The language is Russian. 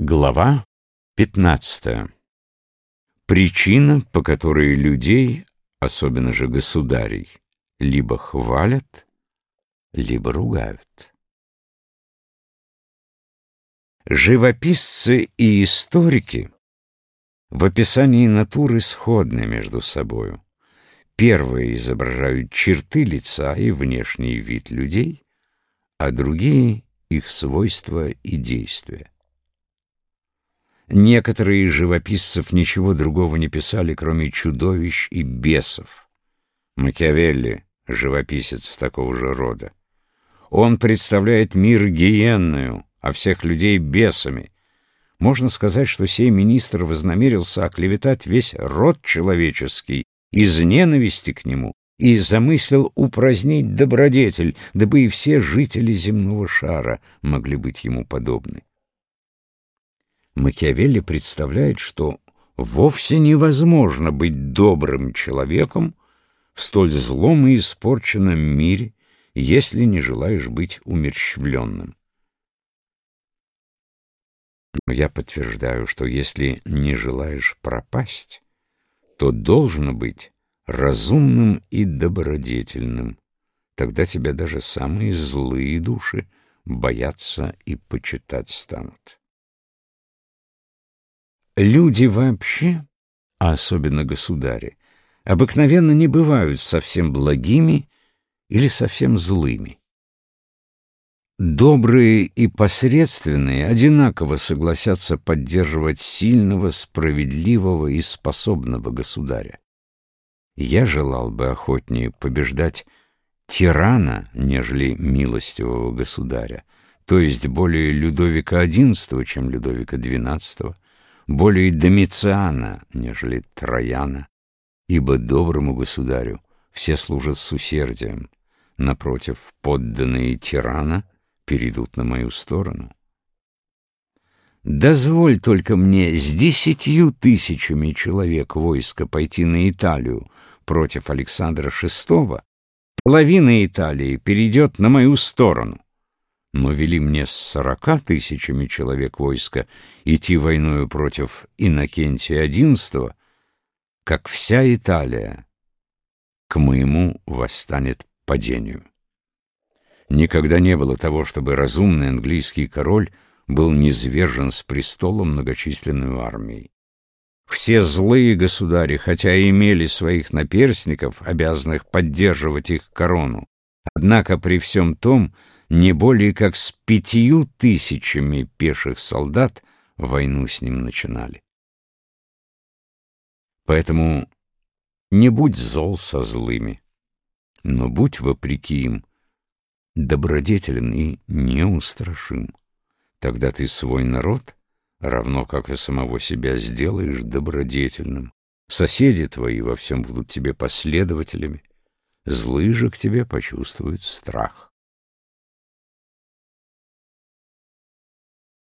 Глава 15. Причина, по которой людей, особенно же государей, либо хвалят, либо ругают. Живописцы и историки в описании натуры сходны между собою. Первые изображают черты лица и внешний вид людей, а другие — их свойства и действия. Некоторые из живописцев ничего другого не писали, кроме чудовищ и бесов. Макиавелли — живописец такого же рода. Он представляет мир гиенную, а всех людей бесами. Можно сказать, что сей министр вознамерился оклеветать весь род человеческий из ненависти к нему и замыслил упразднить добродетель, дабы и все жители земного шара могли быть ему подобны. Макиавелли представляет, что вовсе невозможно быть добрым человеком в столь злом и испорченном мире, если не желаешь быть умерщвленным. Но я подтверждаю, что если не желаешь пропасть, то должно быть разумным и добродетельным. Тогда тебя даже самые злые души боятся и почитать станут. Люди вообще, а особенно государи, обыкновенно не бывают совсем благими или совсем злыми. Добрые и посредственные одинаково согласятся поддерживать сильного, справедливого и способного государя. Я желал бы охотнее побеждать тирана, нежели милостивого государя, то есть более Людовика XI, чем Людовика XII, более Домициана, нежели Трояна, ибо доброму государю все служат с усердием, напротив, подданные тирана перейдут на мою сторону. Дозволь только мне с десятью тысячами человек войска пойти на Италию против Александра VI, половина Италии перейдет на мою сторону но вели мне с сорока тысячами человек войска идти войною против Иннокентия XI, как вся Италия к моему восстанет падению. Никогда не было того, чтобы разумный английский король был низвержен с престола многочисленной армией. Все злые государи, хотя и имели своих наперсников, обязанных поддерживать их корону, однако при всем том не более как с пятью тысячами пеших солдат войну с ним начинали. Поэтому не будь зол со злыми, но будь вопреки им добродетелен и неустрашим. Тогда ты свой народ, равно как и самого себя, сделаешь добродетельным. Соседи твои во всем будут тебе последователями, злые же к тебе почувствуют страх.